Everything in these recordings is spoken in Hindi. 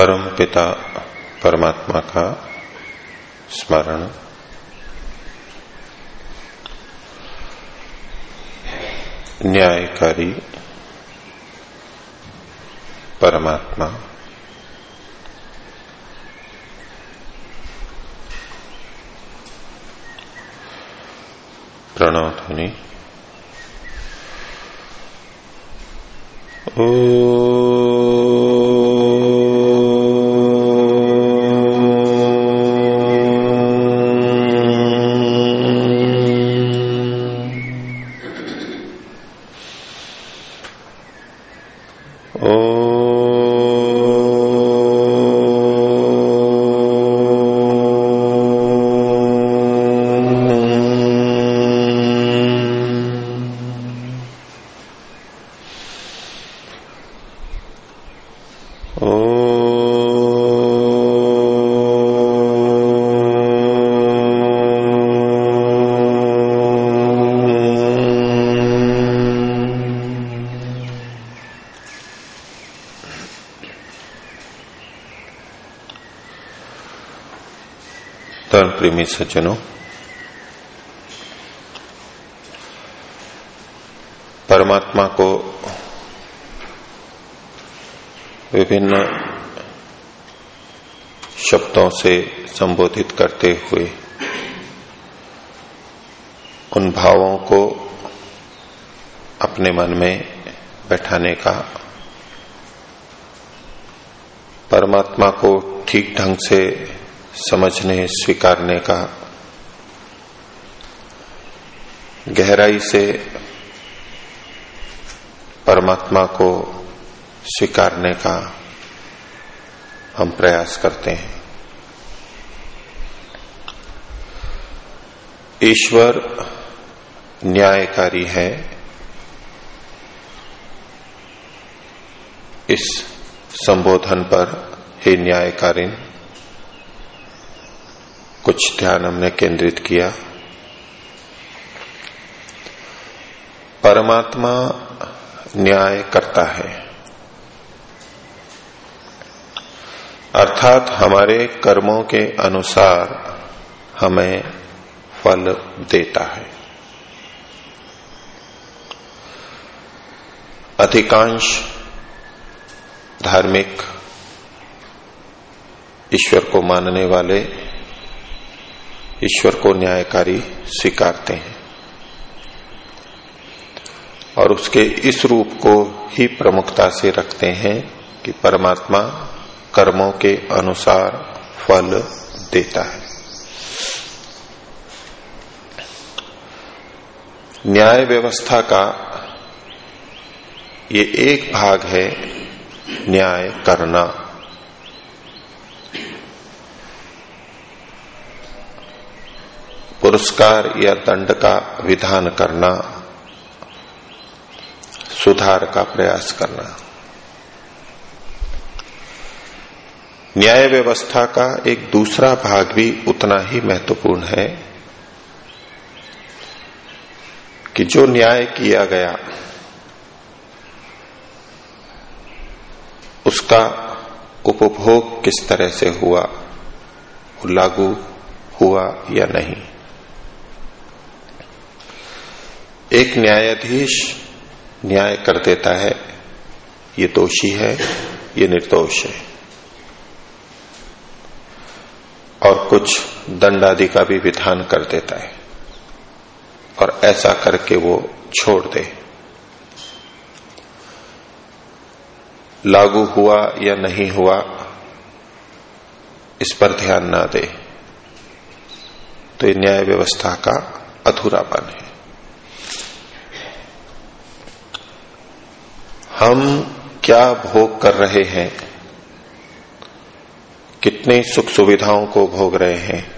परम पिता परमात्मा का स्मरण। न्यायकारी परमात्मा। प्रणव ओ धर्म प्रेमी सज्जनों। परमात्मा को विभिन्न शब्दों से संबोधित करते हुए उन भावों को अपने मन में बैठाने का परमात्मा को ठीक ढंग से समझने, स्वीकारने का। गहराई से परमात्मा को स्वीकारने का हम प्रयास करते हैं। ईश्वर न्यायकारी है। इस संबोधन पर हे न्यायकारीन कुछ ध्यान हमने केंद्रित किया। परमात्मा न्याय करता है। अर्थात हमारे कर्मों के अनुसार हमें फल देता है। अधिकांश धार्मिक ईश्वर को मानने वाले ईश्वर को न्यायकारी स्वीकारते हैं। और उसके इस रूप को ही प्रमुखता से रखते हैं कि परमात्मा कर्मों के अनुसार फल देता है। न्याय व्यवस्था का ये एक भाग है, न्याय करना। पुरस्कार या दंड का विधान करना, सुधार का प्रयास करना। न्याय व्यवस्था का एक दूसरा भाग भी उतना ही महत्वपूर्ण है कि जो न्याय किया गया, उसका उपभोग किस तरह से हुआ, लागू हुआ या नहीं। एक न्यायाधीश न्याय कर देता है, ये दोषी है, ये निर्दोष है। और कुछ दंड आदि का भी विधान कर देता है। और ऐसा करके वो छोड़ दे। लागू हुआ या नहीं हुआ, इस पर ध्यान ना दे। तो ये न्याय व्यवस्था का अधूरापन है। हम क्या भोग कर रहे हैं? कितनी सुख सुविधाओं को भोग रहे हैं?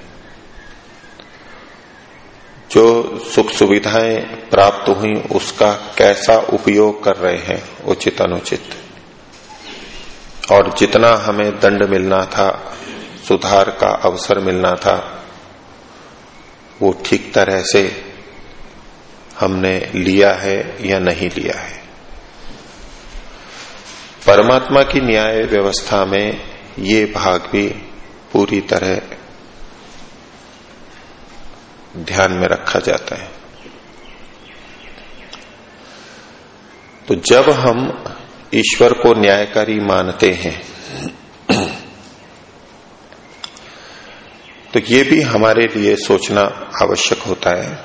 जो सुख सुविधाएँ प्राप्त हुई, उसका कैसा उपयोग कर रहे हैं? उचित, अनुचित। और जितना हमें दंड मिलना था, सुधार का अवसर मिलना था, वो ठीक तरह से हमने लिया है या नहीं लिया है। परमात्मा की न्याय व्यवस्था में ये भाग भी पूरी तरह ध्यान में रखा जाता है। तो जब हम ईश्वर को न्यायकारी मानते हैं तो ये भी हमारे लिए सोचना आवश्यक होता है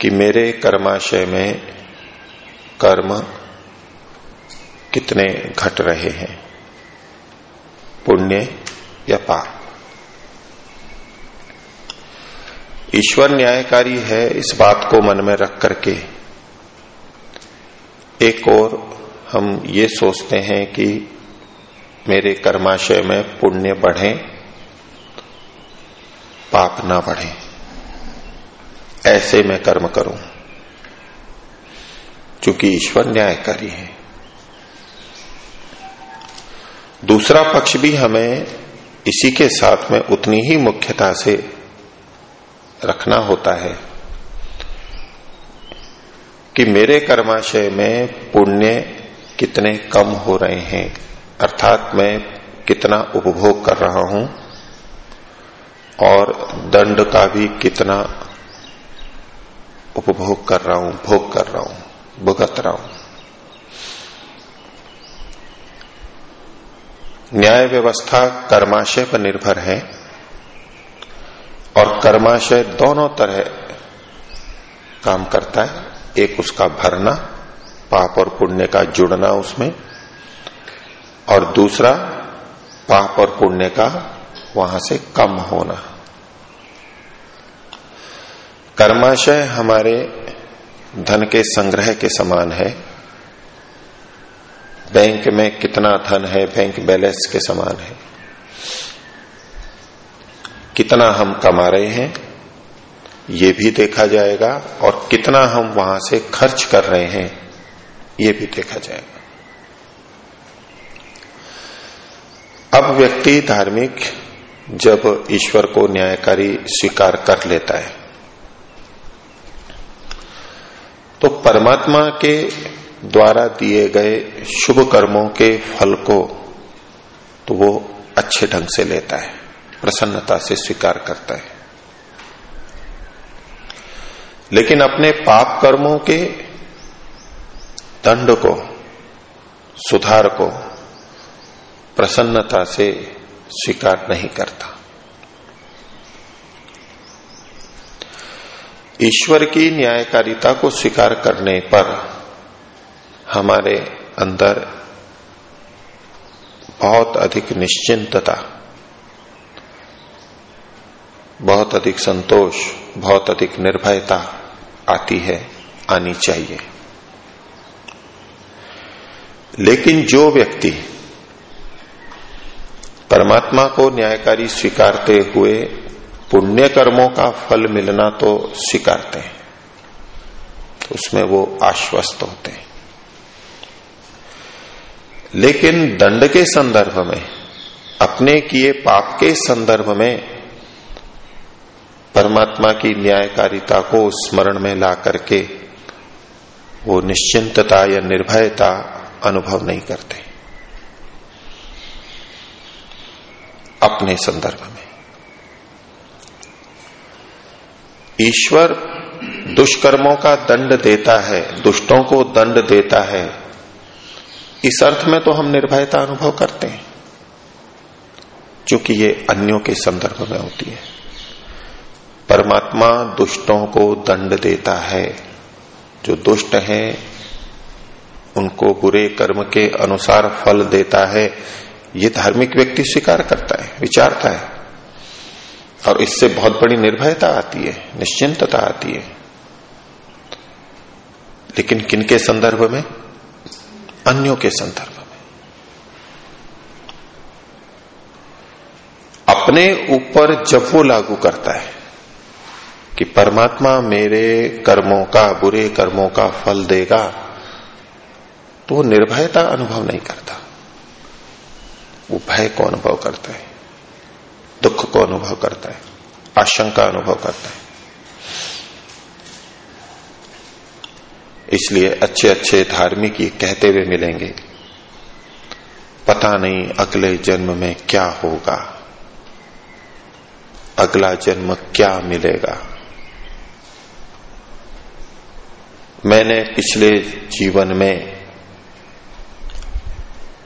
कि मेरे कर्माशय में कर्म कितने घट रहे हैं? पुण्य या पाप? ईश्वर न्यायकारी है इस बात को मन में रख करके। एक और हम ये सोचते हैं कि मेरे कर्माशय में पुण्य बढ़े, पाप ना बढ़े। ऐसे मैं कर्म करूँ क्योंकि ईश्वर न्यायकारी है। दूसरा पक्ष भी हमें इसी के साथ में उतनी ही मुख्यता से रखना होता है कि मेरे कर्माशय में पुण्य कितने कम हो रहे हैं, अर्थात मैं कितना उपभोग कर रहा हूँ और दंड का भी कितना उपभोग कर रहा हूँ, भोग कर रहा हूँ, भुगत रहा हूँ। न्याय व्यवस्था कर्माशय पर निर्भर है और कर्माशय दोनों तरह काम करता है। एक उसका भरना, पाप और पुण्य का जुड़ना उसमें, और दूसरा पाप और पुण्य का वहाँ से कम होना। कर्माशय हमारे धन के संग्रह के समान है। बैंक में कितना धन है, बैंक बैलेंस के समान है। कितना हम कमा रहे हैं, ये भी देखा जाएगा, और कितना हम वहाँ से खर्च कर रहे हैं, ये भी देखा जाएगा। अब व्यक्ति धार्मिक जब ईश्वर को न्यायकारी स्वीकार कर लेता है तो परमात्मा के द्वारा दिए गए शुभ कर्मों के फल को तो वो अच्छे ढंग से लेता है, प्रसन्नता से स्वीकार करता है। लेकिन अपने पाप कर्मों के दंड को, सुधार को प्रसन्नता से स्वीकार नहीं करता। ईश्वर की न्यायकारिता को स्वीकार करने पर हमारे अंदर बहुत अधिक निश्चिंतता, बहुत अधिक संतोष, बहुत अधिक निर्भयता आती है, आनी चाहिए। लेकिन जो व्यक्ति परमात्मा को न्यायकारी स्वीकारते हुए पुण्य कर्मों का फल मिलना तो स्वीकारते हैं तो उसमें वो आश्वस्त होते हैं। लेकिन दंड के संदर्भ में, अपने किए पाप के संदर्भ में, परमात्मा की न्यायकारिता को स्मरण में ला करके, वो निश्चिंतता या निर्भयता अनुभव नहीं करते। अपने संदर्भ में। ईश्वर दुष्कर्मों का दंड देता है, दुष्टों को दंड देता है इस अर्थ में तो हम निर्भयता अनुभव करते हैं क्योंकि ये अन्यों के संदर्भ में होती है। परमात्मा दुष्टों को दंड देता है। जो दुष्ट हैं, उनको बुरे कर्म के अनुसार फल देता है। ये धार्मिक व्यक्ति स्वीकार करता है, विचारता है। और इससे बहुत बड़ी निर्भयता आती है, निश्चिंतता आती है। लेकिन किनके संदर्भ में? अन्यों के संदर्भ में। अपने ऊपर जब वो लागू करता है कि परमात्मा मेरे कर्मों का, बुरे कर्मों का फल देगा तो वो निर्भयता अनुभव नहीं करता। वो भय को अनुभव करता है, दुख को अनुभव करता है, आशंका अनुभव करता है। इसलिए अच्छे अच्छे धार्मिक ये कहते हुए मिलेंगे, पता नहीं अगले जन्म में क्या होगा, अगला जन्म क्या मिलेगा। मैंने पिछले जीवन में,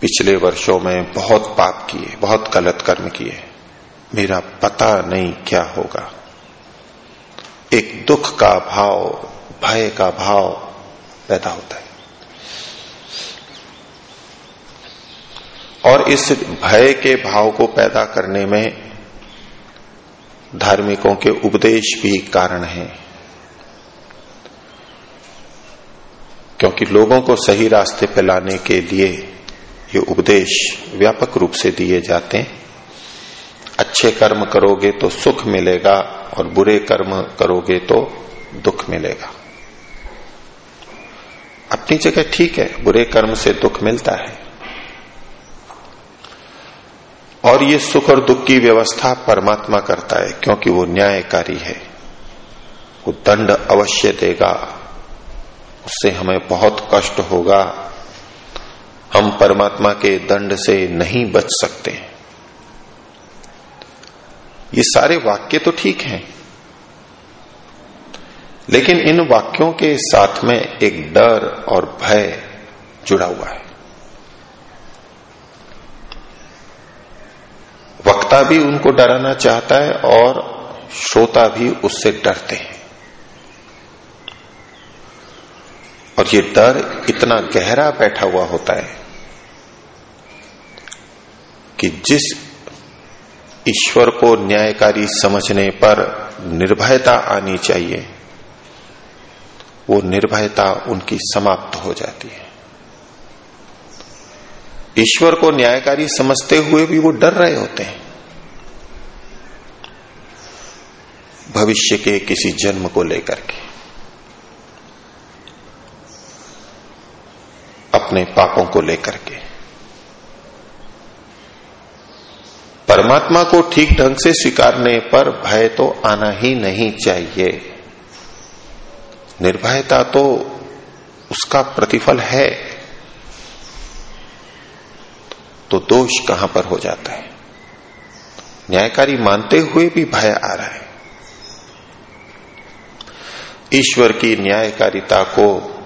पिछले वर्षों में बहुत पाप किए, बहुत गलत कर्म किए, मेरा पता नहीं क्या होगा। एक दुख का भाव, भय का भाव पैदा होता है। और इस भय के भाव को पैदा करने में धार्मिकों के उपदेश भी कारण हैं। क्योंकि लोगों को सही रास्ते पर लाने के लिए ये उपदेश व्यापक रूप से दिए जाते हैं। अच्छे कर्म करोगे तो सुख मिलेगा और बुरे कर्म करोगे तो दुख मिलेगा। अपनी जगह ठीक है, बुरे कर्म से दुख मिलता है। और ये सुख और दुख की व्यवस्था परमात्मा करता है, क्योंकि वो न्यायकारी है। वो दंड अवश्य देगा। उससे हमें बहुत कष्ट होगा। हम परमात्मा के दंड से नहीं बच सकते। ये सारे वाक्य तो ठीक हैं। लेकिन इन वाक्यों के साथ में एक डर और भय जुड़ा हुआ है। वक्ता भी उनको डराना चाहता है और श्रोता भी उससे डरते हैं। और ये डर इतना गहरा बैठा हुआ होता है कि जिस ईश्वर को न्यायकारी समझने पर निर्भयता आनी चाहिए वो निर्भयता उनकी समाप्त हो जाती है। ईश्वर को न्यायकारी समझते हुए भी वो डर रहे होते हैं। भविष्य के किसी जन्म को लेकर के। अपने पापों को लेकर के। परमात्मा को ठीक ढंग से स्वीकारने पर भय तो आना ही नहीं चाहिए। निर्भयता तो उसका प्रतिफल है। तो दोष कहाँ पर हो जाता है? न्यायकारी मानते हुए भी भय आ रहा है। ईश्वर की न्यायकारिता को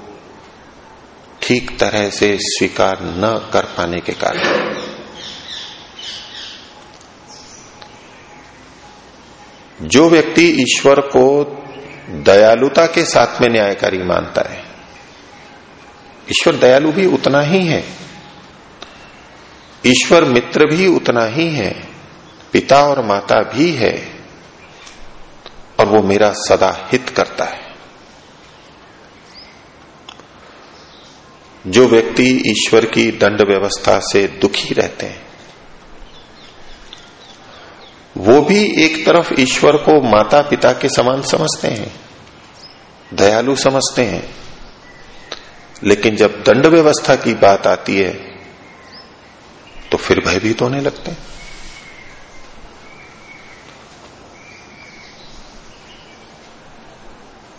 ठीक तरह से स्वीकार न कर पाने के कारण। जो व्यक्ति ईश्वर को दयालुता के साथ में न्यायकारी मानता है। ईश्वर दयालु भी उतना ही है। ईश्वर मित्र भी उतना ही है। पिता और माता भी है। और वो मेरा सदा हित करता है। जो व्यक्ति ईश्वर की दंड व्यवस्था से दुखी रहते हैं वो भी एक तरफ़ ईश्वर को माता पिता के समान समझते हैं, दयालु समझते हैं। लेकिन जब दंड व्यवस्था की बात आती है तो फिर भयभीत होने लगते हैं।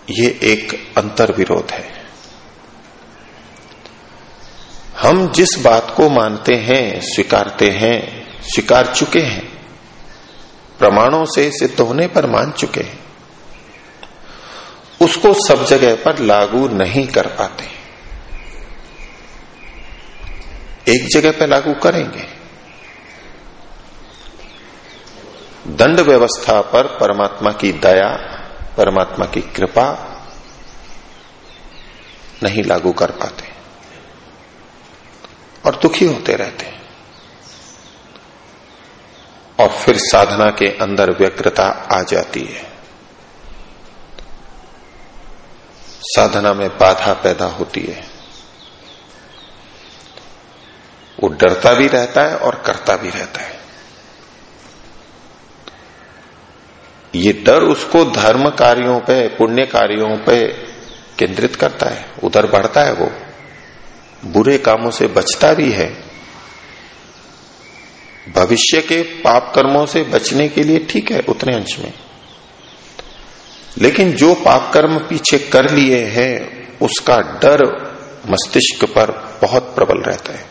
ये एक अंतर विरोध है। हम जिस बात को मानते हैं, स्वीकारते हैं, स्वीकार चुके हैं प्रमाणों से सिद्ध होने पर मान चुके हैं। उसको सब जगह पर लागू नहीं कर पाते। एक जगह पर लागू करेंगे। दंड व्यवस्था पर परमात्मा की दया, परमात्मा की कृपा नहीं लागू कर पाते। और दुखी होते रहते हैं। और फिर साधना के अंदर व्यग्रता आ जाती है। साधना में बाधा पैदा होती है। वो डरता भी रहता है और करता भी रहता है। ये डर उसको धर्म कार्यों पे, पुण्य कार्यों पे केंद्रित करता है। उधर बढ़ता है वो। बुरे कामों से बचता भी है। भविष्य के पाप कर्मों से बचने के लिए ठीक है, उतने अंश में। लेकिन जो पाप कर्म पीछे कर लिए हैं, उसका डर मस्तिष्क पर बहुत प्रबल रहता है।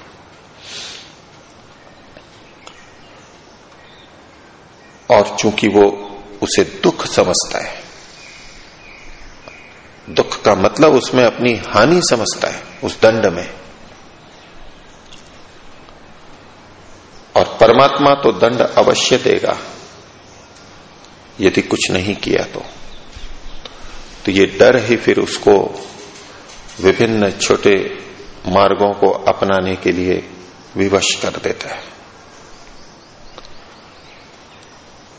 और चूँकि वो उसे दुख समझता है, दुख का मतलब उसमें अपनी हानि समझता है, उस दंड में। और परमात्मा तो दंड अवश्य देगा। यदि कुछ नहीं किया तो। तो ये डर ही फिर उसको विभिन्न छोटे मार्गों को अपनाने के लिए विवश कर देता है।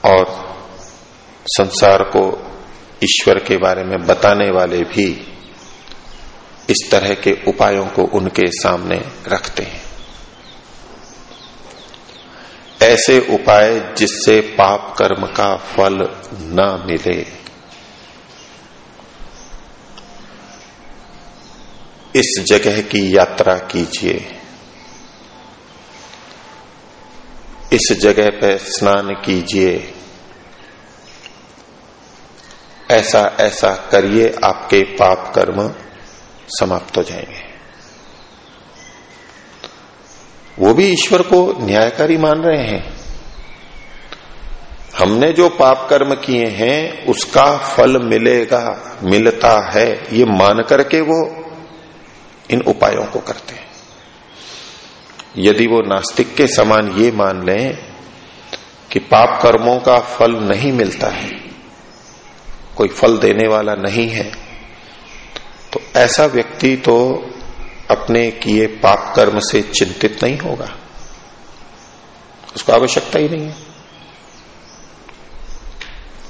और संसार को ईश्वर के बारे में बताने वाले भी इस तरह के उपायों को उनके सामने रखते हैं। ऐसे उपाय जिससे पाप कर्म का फल न मिले। इस जगह की यात्रा कीजिए। इस जगह पर स्नान कीजिए। ऐसा ऐसा करिए, आपके पाप कर्म समाप्त हो जाएँगे। वो भी ईश्वर को न्यायकारी मान रहे हैं। हमने जो पाप कर्म किए हैं, उसका फल मिलेगा, मिलता है। ये मान करके वो इन उपायों को करते हैं। यदि वो नास्तिक के समान ये मान लें कि पाप कर्मों का फल नहीं मिलता है, कोई फल देने वाला नहीं है तो ऐसा व्यक्ति तो अपने किए पाप कर्म से चिंतित नहीं होगा। उसको आवश्यकता ही नहीं है।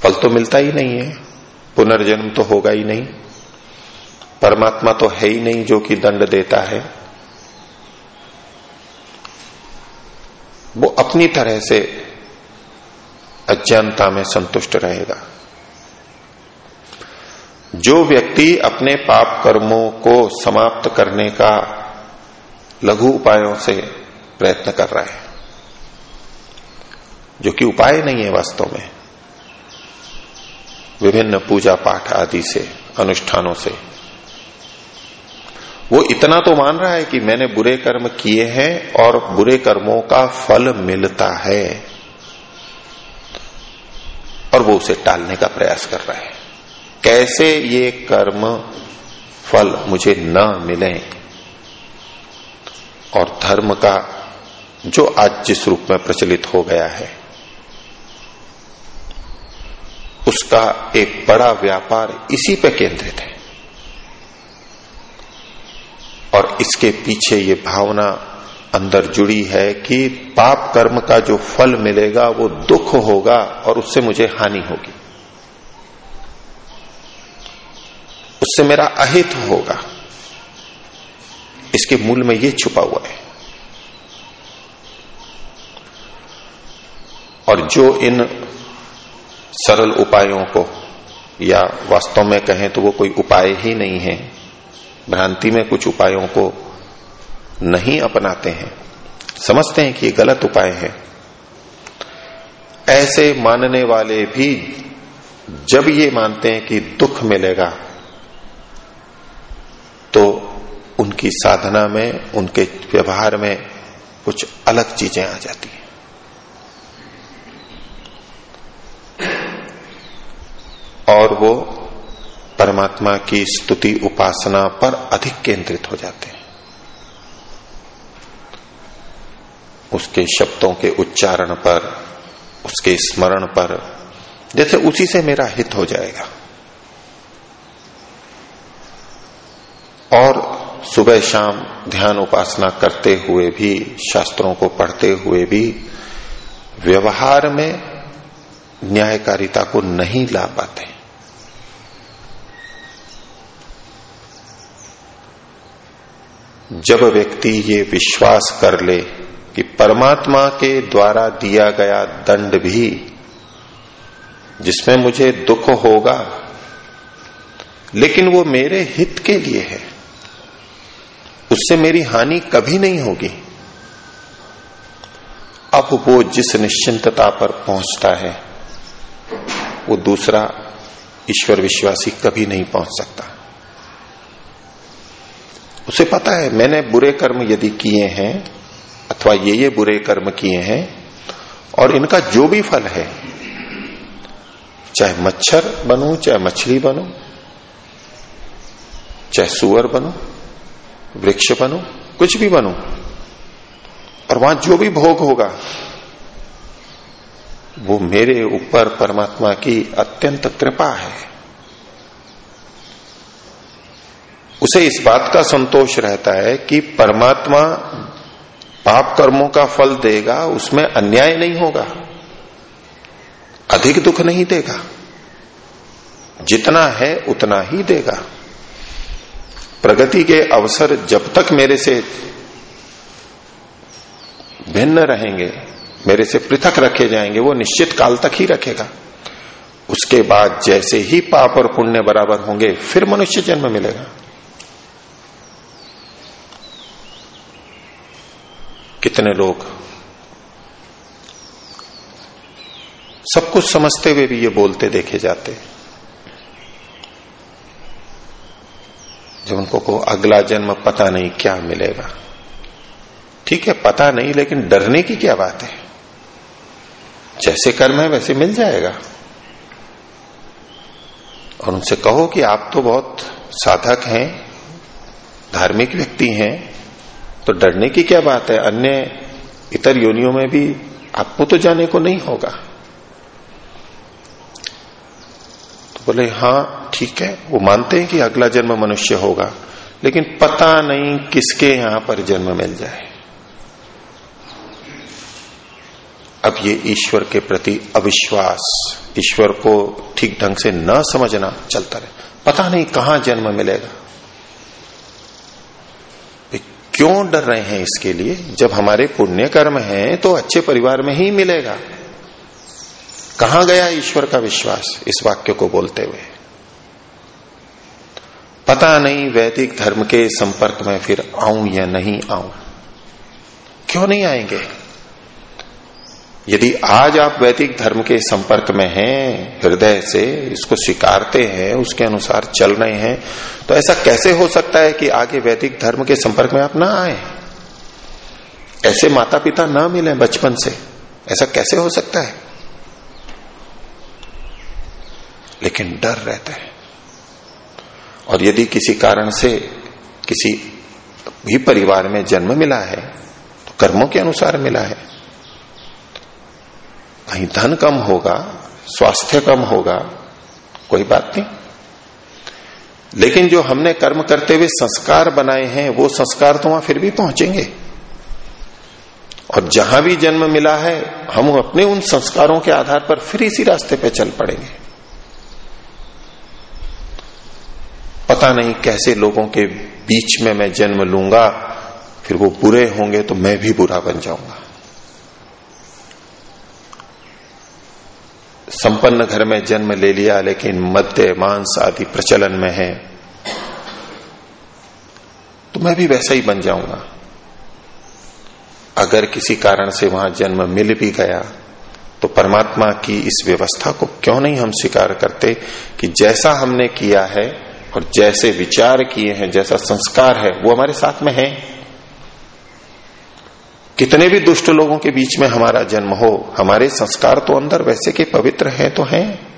फल तो मिलता ही नहीं है, पुनर्जन्म तो होगा ही नहीं। परमात्मा तो है ही नहीं जो कि दंड देता है। वो अपनी तरह से अज्ञानता में संतुष्ट रहेगा। जो व्यक्ति अपने पाप कर्मों को समाप्त करने का लघु उपायों से प्रयत्न कर रहा है, जो कि उपाय नहीं है वास्तव में, विभिन्न पूजा पाठ आदि से, अनुष्ठानों से, वो इतना तो मान रहा है कि मैंने बुरे कर्म किए हैं और बुरे कर्मों का फल मिलता है और वो उसे टालने का प्रयास कर रहा है। कैसे ये कर्म फल मुझे न मिले? और धर्म का जो आज जिस रूप में प्रचलित हो गया है, उसका एक बड़ा व्यापार इसी पे केंद्रित है। और इसके पीछे ये भावना अंदर जुड़ी है कि पाप कर्म का जो फल मिलेगा, वो दुख होगा और उससे मुझे हानि होगी। उससे मेरा अहित होगा। इसके मूल में यह छुपा हुआ है। और जो इन सरल उपायों को या वास्तव में कहें तो वो कोई उपाय ही नहीं है। भ्रांति में कुछ उपायों को नहीं अपनाते हैं। समझते हैं कि ये गलत उपाय है। ऐसे मानने वाले भी जब ये मानते हैं कि दुख मिलेगा तो उनकी साधना में, उनके व्यवहार में कुछ अलग चीज़ें आ जाती हैं। और वो परमात्मा की स्तुति उपासना पर अधिक केंद्रित हो जाते हैं। उसके शब्दों के उच्चारण पर, उसके स्मरण पर, जैसे उसी से मेरा हित हो जाएगा। और सुबह शाम ध्यान उपासना करते हुए भी, शास्त्रों को पढ़ते हुए भी, व्यवहार में न्यायकारिता को नहीं ला पाते। जब व्यक्ति ये विश्वास कर ले कि परमात्मा के द्वारा दिया गया दंड भी, जिसमें मुझे दुख होगा, लेकिन वो मेरे हित के लिए है उससे मेरी हानि कभी नहीं होगी। अब वो जिस निश्चिंतता पर पहुँचता है, वो दूसरा ईश्वर विश्वासी कभी नहीं पहुँच सकता। उसे पता है, मैंने बुरे कर्म यदि किए हैं, अथवा ये ये बुरे कर्म किए हैं, और इनका जो भी फल है, चाहे मच्छर बनू, चाहे मछली बनू, चाहे सुअर बनू वृक्ष बनू, कुछ भी बनू, और वहाँ जो भी भोग होगा, वो मेरे ऊपर परमात्मा की अत्यंत कृपा है। उसे इस बात का संतोष रहता है कि परमात्मा पाप कर्मों का फल देगा, उसमें अन्याय नहीं होगा, अधिक दुख नहीं देगा। जितना है, उतना ही देगा। प्रगति के अवसर जब तक मेरे से भिन्न रहेंगे, मेरे से पृथक रखे जाएँगे, वो निश्चित काल तक ही रखेगा। उसके बाद जैसे ही पाप और पुण्य बराबर होंगे, फिर मनुष्य जन्म मिलेगा। कितने लोग सब कुछ समझते हुए भी ये बोलते देखे जाते जब उनको को अगला जन्म पता नहीं क्या मिलेगा। ठीक है, पता नहीं, लेकिन डरने की क्या बात है? जैसे कर्म है, वैसे मिल जाएगा। और उनसे कहो कि आप तो बहुत साधक हैं, धार्मिक व्यक्ति हैं तो डरने की क्या बात है? अन्य इतर योनियों में भी आपको तो जाने को नहीं होगा। तो बोले हाँ ठीक है, वो मानते हैं कि अगला जन्म मनुष्य होगा, लेकिन पता नहीं किसके यहाँ पर जन्म मिल जाए। अब ये ईश्वर के प्रति अविश्वास, ईश्वर को ठीक ढंग से न समझना, चलता रहे। पता नहीं कहाँ जन्म मिलेगा। क्यों डर रहे हैं इसके लिए? जब हमारे पुण्य कर्म हैं तो अच्छे परिवार में ही मिलेगा। कहा गया ईश्वर का विश्वास? इस वाक्य को बोलते हुए। पता नहीं वैदिक धर्म के संपर्क में फिर आऊँ या नहीं आऊँ। क्यों नहीं आएँगे? यदि आज आप वैदिक धर्म के संपर्क में हैं, हृदय से इसको स्वीकारते हैं, उसके अनुसार चल रहे हैं तो ऐसा कैसे हो सकता है कि आगे वैदिक धर्म के संपर्क में आप ना आए? ऐसे माता पिता ना मिले बचपन से। ऐसा कैसे हो सकता है? लेकिन डर रहता है। और यदि किसी कारण से किसी भी परिवार में जन्म मिला है तो कर्मों के अनुसार मिला है। कहीं धन कम होगा, स्वास्थ्य कम होगा, कोई बात नहीं। लेकिन जो हमने कर्म करते हुए संस्कार बनाए हैं, वो संस्कार तो वहाँ फिर भी पहुँचेंगे। और जहाँ भी जन्म मिला है, हम अपने उन संस्कारों के आधार पर फिर इसी रास्ते पे चल पड़ेंगे। पता नहीं कैसे लोगों के बीच में मैं जन्म लूँगा, फिर वो बुरे होंगे तो मैं भी बुरा बन जाऊँगा। संपन्न घर में जन्म ले लिया, लेकिन मध्य मांस आदि प्रचलन में है तो मैं भी वैसा ही बन जाऊँगा। अगर किसी कारण से वहाँ जन्म मिल भी गया तो परमात्मा की इस व्यवस्था को क्यों नहीं हम स्वीकार करते कि जैसा हमने किया है और जैसे विचार किए हैं, जैसा संस्कार है, वो हमारे साथ में है। कितने भी दुष्ट लोगों के बीच में हमारा जन्म हो, हमारे संस्कार तो अंदर वैसे के पवित्र हैं तो हैं।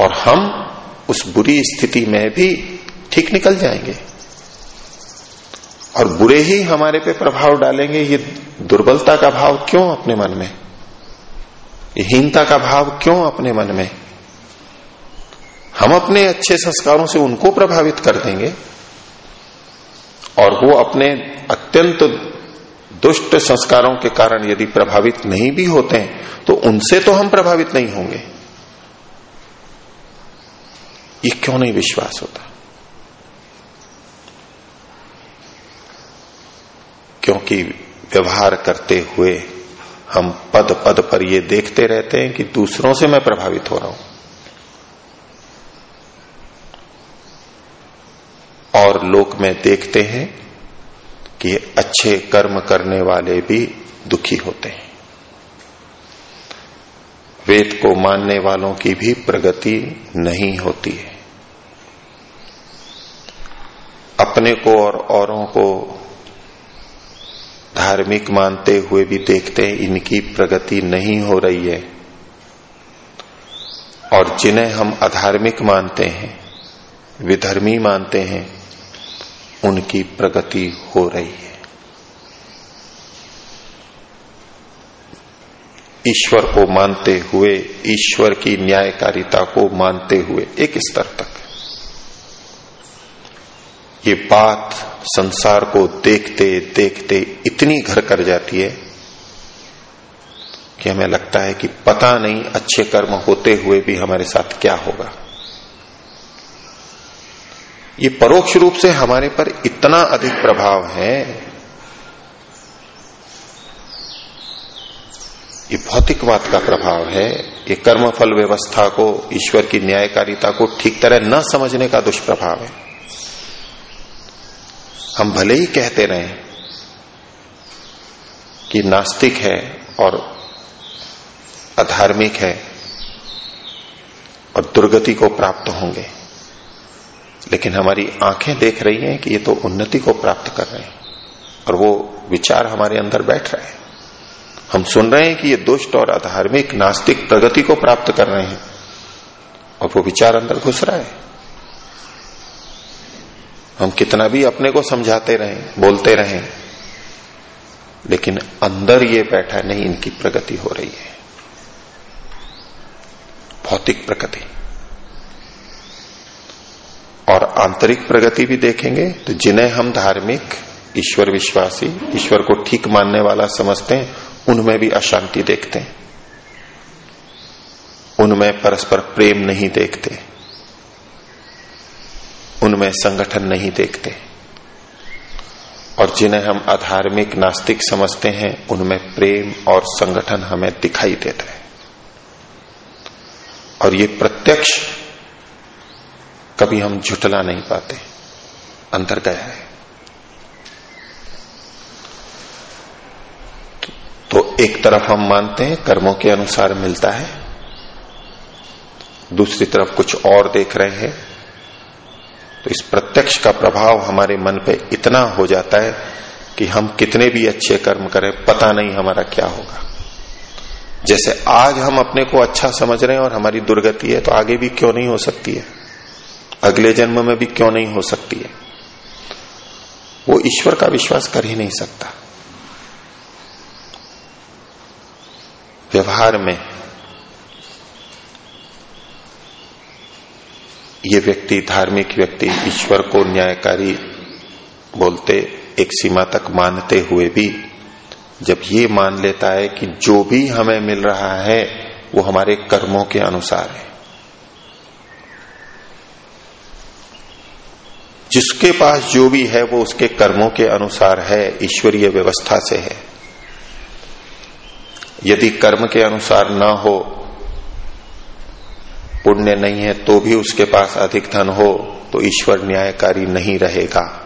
और हम उस बुरी स्थिति में भी ठीक निकल जाएँगे। और बुरे ही हमारे पे प्रभाव डालेंगे, ये दुर्बलता का भाव क्यों अपने मन में? हीनता का भाव क्यों अपने मन में? हम अपने अच्छे संस्कारों से उनको प्रभावित कर देंगे और वो अपने अत्यंत दुष्ट संस्कारों के कारण यदि प्रभावित नहीं भी होते हैं तो उनसे तो हम प्रभावित नहीं होंगे। ये क्यों नहीं विश्वास होता? क्योंकि व्यवहार करते हुए हम पद पद पर ये देखते रहते हैं कि दूसरों से मैं प्रभावित हो रहा हूँ। और लोक में देखते हैं कि अच्छे कर्म करने वाले भी दुखी होते हैं। वेद को मानने वालों की भी प्रगति नहीं होती है। अपने को और औरों को धार्मिक मानते हुए भी देखते हैं, इनकी प्रगति नहीं हो रही है। और जिन्हें हम अधार्मिक मानते हैं, विधर्मी मानते हैं उनकी प्रगति हो रही है। ईश्वर को मानते हुए, ईश्वर की न्यायकारिता को मानते हुए एक स्तर तक। ये बात संसार को देखते देखते इतनी घर कर जाती है कि हमें लगता है कि पता नहीं अच्छे कर्म होते हुए भी हमारे साथ क्या होगा। ये परोक्ष रूप से हमारे पर इतना अधिक प्रभाव है। ये भौतिकवाद का प्रभाव है। ये कर्मफल व्यवस्था को, ईश्वर की न्यायकारिता को ठीक तरह न समझने का दुष्प्रभाव है। हम भले ही कहते रहे कि नास्तिक है और अधार्मिक है और दुर्गति को प्राप्त होंगे। लेकिन हमारी आँखें देख रही हैं कि ये तो उन्नति को प्राप्त कर रहे हैं और वो विचार हमारे अंदर बैठ रहे हैं। हम सुन रहे हैं कि ये दुष्ट और अधार्मिक, नास्तिक प्रगति को प्राप्त कर रहे हैं और वो विचार अंदर घुस रहा है। हम कितना भी अपने को समझाते रहे, बोलते रहे, लेकिन अंदर ये बैठा नहीं, इनकी प्रगति हो रही है। भौतिक प्रगति। और आंतरिक प्रगति भी देखेंगे तो जिन्हें हम धार्मिक, ईश्वर विश्वासी, ईश्वर को ठीक मानने वाला समझते हैं, उनमें भी अशांति देखते हैं। उनमें परस्पर प्रेम नहीं देखते। उनमें संगठन नहीं देखते। और जिन्हें हम अधार्मिक, नास्तिक समझते हैं, उनमें प्रेम और संगठन हमें दिखाई देता है। और ये प्रत्यक्ष कभी हम झुटला नहीं पाते। अंतर गया है। तो एक तरफ़ हम मानते हैं, कर्मों के अनुसार मिलता है। दूसरी तरफ़ कुछ और देख रहे हैं। तो इस प्रत्यक्ष का प्रभाव हमारे मन पे इतना हो जाता है कि हम कितने भी अच्छे कर्म करें, पता नहीं हमारा क्या होगा। जैसे आज हम अपने को अच्छा समझ रहे हैं और हमारी दुर्गति है तो आगे भी क्यों नहीं हो सकती है? अगले जन्म में भी क्यों नहीं हो सकती है? वो ईश्वर का विश्वास कर ही नहीं सकता। व्यवहार में ये व्यक्ति, धार्मिक व्यक्ति, ईश्वर को न्यायकारी बोलते, एक सीमा तक मानते हुए भी, जब ये मान लेता है कि जो भी हमें मिल रहा है, वो हमारे कर्मों के अनुसार है। जिसके पास जो भी है, वो उसके कर्मों के अनुसार है, ईश्वरीय व्यवस्था से है। यदि कर्म के अनुसार न हो, पुण्य नहीं है तो भी उसके पास अधिक धन हो तो ईश्वर न्यायकारी नहीं रहेगा।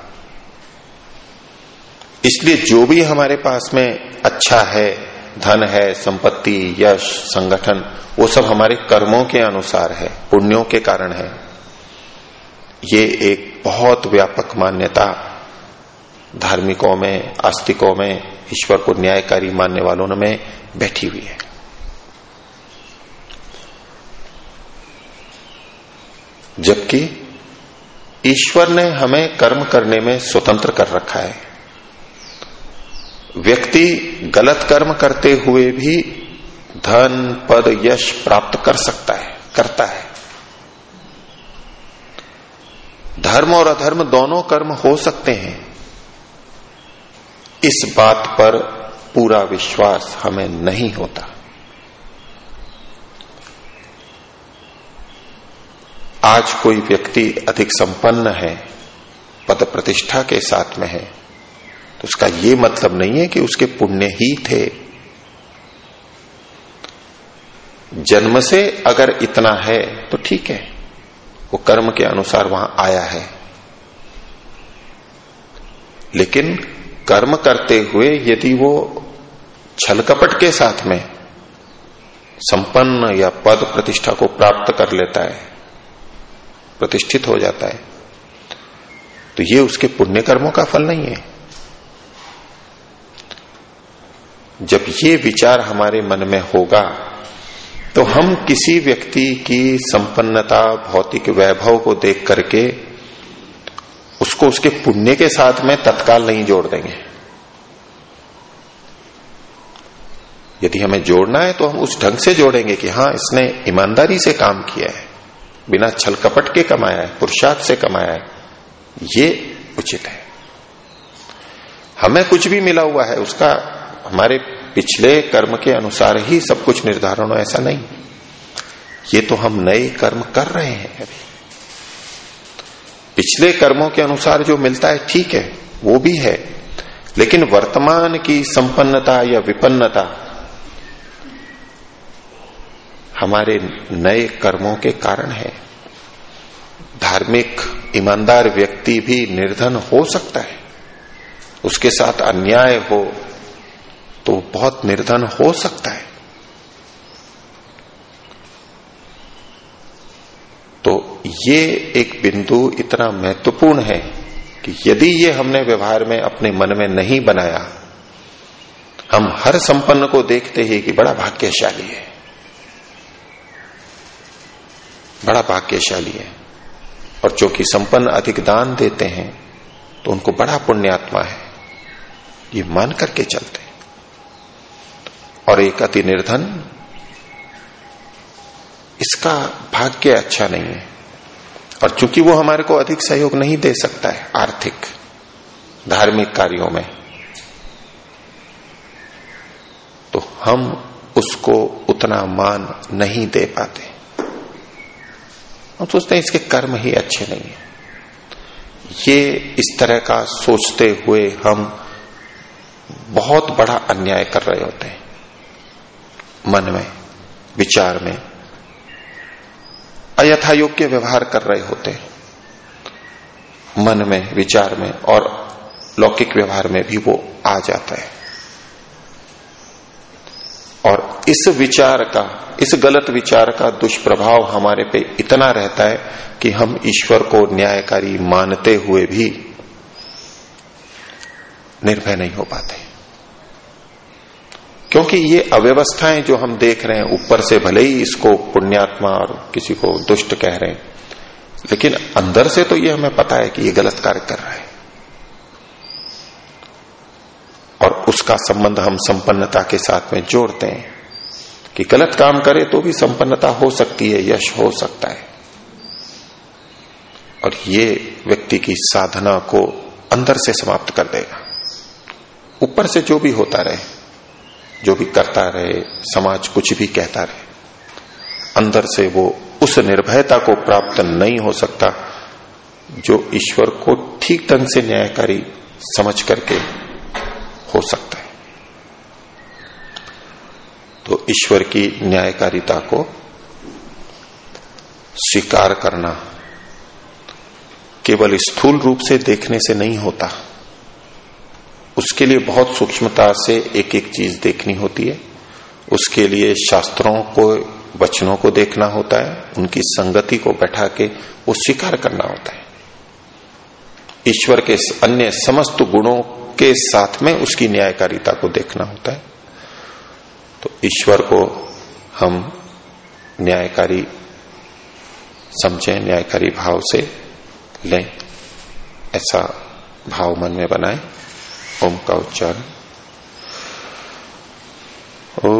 इसलिए जो भी हमारे पास में अच्छा है, धन है, संपत्ति, यश, संगठन, वो सब हमारे कर्मों के अनुसार है, पुण्यों के कारण है। ये एक बहुत व्यापक मान्यता धार्मिकों में, आस्तिकों में, ईश्वर को न्यायकारी मानने वालों में बैठी हुई है। जबकि ईश्वर ने हमें कर्म करने में स्वतंत्र कर रखा है। व्यक्ति गलत कर्म करते हुए भी धन, पद, यश प्राप्त कर सकता है, करता है। धर्म और अधर्म दोनों कर्म हो सकते हैं। इस बात पर पूरा विश्वास हमें नहीं होता। आज कोई व्यक्ति अधिक संपन्न है, पद प्रतिष्ठा के साथ में है तो उसका यह मतलब नहीं है कि उसके पुण्य ही थे। जन्म से अगर इतना है तो ठीक है। वो कर्म के अनुसार वहाँ आया है। लेकिन कर्म करते हुए यदि वो छल कपट के साथ में संपन्न या पद प्रतिष्ठा को प्राप्त कर लेता है, प्रतिष्ठित हो जाता है तो ये उसके पुण्य कर्मों का फल नहीं है। जब ये विचार हमारे मन में होगा तो हम किसी व्यक्ति की संपन्नता, भौतिक वैभव को देख करके उसको उसके पुण्य के साथ में तत्काल नहीं जोड़ देंगे। यदि हमें जोड़ना है तो हम उस ढंग से जोड़ेंगे कि हाँ इसने ईमानदारी से काम किया है, बिना छल कपट के कमाया है, पुरुषार्थ से कमाया है, ये उचित है। हमें कुछ भी मिला हुआ है, उसका हमारे पिछले कर्म के अनुसार ही सब कुछ निर्धारण हो, ऐसा नहीं। ये तो हम नए कर्म कर रहे हैं अभी। पिछले कर्मों के अनुसार जो मिलता है, ठीक है, वो भी है, लेकिन वर्तमान की संपन्नता या विपन्नता हमारे नए कर्मों के कारण है। धार्मिक, ईमानदार व्यक्ति भी निर्धन हो सकता है। उसके साथ अन्याय हो बहुत निर्धन हो सकता है। तो ये एक बिंदु इतना महत्वपूर्ण है कि यदि ये हमने व्यवहार में अपने मन में नहीं बनाया, हम हर संपन्न को देखते ही कि बड़ा भाग्यशाली है। बड़ा भाग्यशाली है। और जो कि संपन्न अधिक दान देते हैं तो उनको बड़ा पुण्यात्मा है। ये मान करके चलते और एक अति निर्धन। इसका भाग्य अच्छा नहीं है। और चूँकि वो हमारे को अधिक सहयोग नहीं दे सकता है, आर्थिक, धार्मिक कार्यों में तो हम उसको उतना मान नहीं दे पाते। हम सोचते हैं इसके कर्म ही अच्छे नहीं है। ये इस तरह का सोचते हुए हम बहुत बड़ा अन्याय कर रहे होते हैं। मन में, विचार में अयथा योग्य व्यवहार कर रहे होते। मन में, विचार में और लौकिक व्यवहार में भी वो आ जाता है। और इस विचार का, इस गलत विचार का दुष्प्रभाव हमारे पे इतना रहता है कि हम ईश्वर को न्यायकारी मानते हुए भी निर्भय नहीं हो पाते। क्योंकि ये अव्यवस्थाएँ जो हम देख रहे हैं, ऊपर से भले ही इसको पुण्यात्मा और किसी को दुष्ट कह रहे हैं, लेकिन अंदर से तो ये हमें पता है कि ये गलत कार्य कर रहा है। और उसका संबंध हम संपन्नता के साथ में जोड़ते हैं कि गलत काम करे तो भी संपन्नता हो सकती है, यश हो सकता है। और ये व्यक्ति की साधना को अंदर से समाप्त कर देगा। ऊपर से जो भी होता रहे जो भी करता रहे, समाज कुछ भी कहता रहे। अंदर से वो उस निर्भयता को प्राप्त नहीं हो सकता, जो ईश्वर को ठीक ढंग से न्यायकारी समझ करके हो सकता है। तो ईश्वर की न्यायकारिता को स्वीकार करना केवल स्थूल रूप से देखने से नहीं होता। उसके लिए बहुत सूक्ष्मता से एक एक चीज़ देखनी होती है। उसके लिए शास्त्रों को, वचनों को देखना होता है। उनकी संगति को बैठा के वो स्वीकार करना होता है। ईश्वर के अन्य समस्त गुणों के साथ में उसकी न्यायकारिता को देखना होता है। तो ईश्वर को हम न्यायकारी समझें, न्यायकारी भाव से लें। ऐसा भाव मन में बनाएँ। ओम का उच्चारण ओ